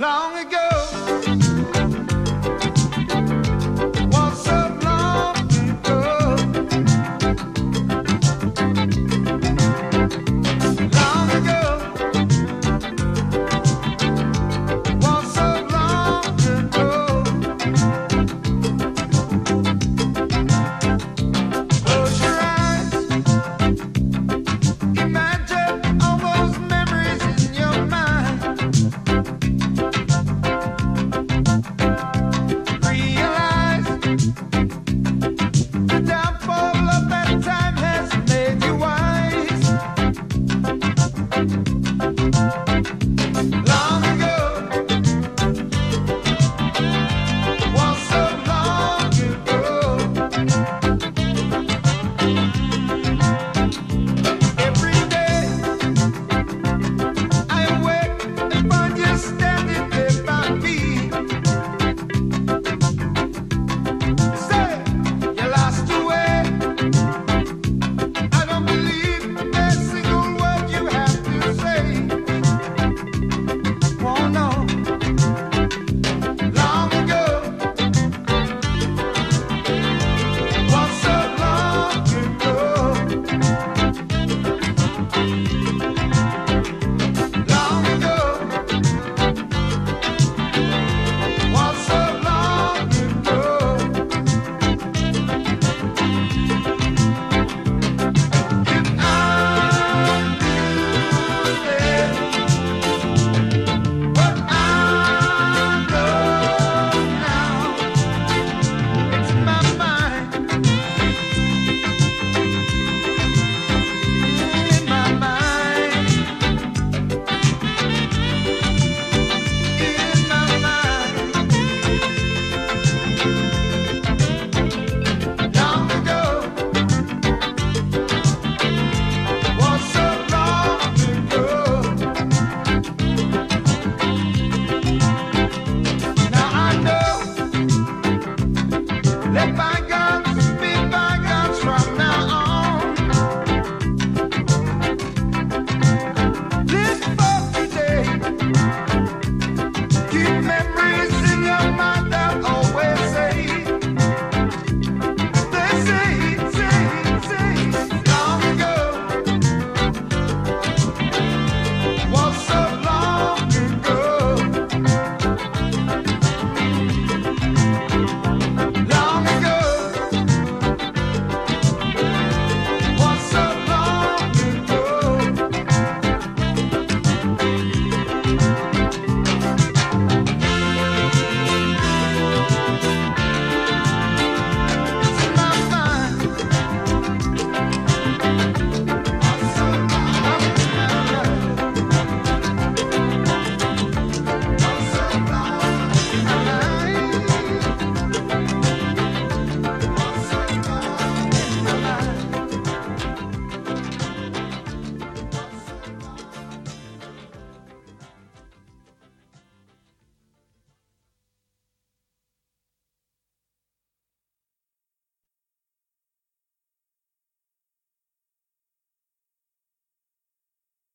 long ago. Mm-hmm.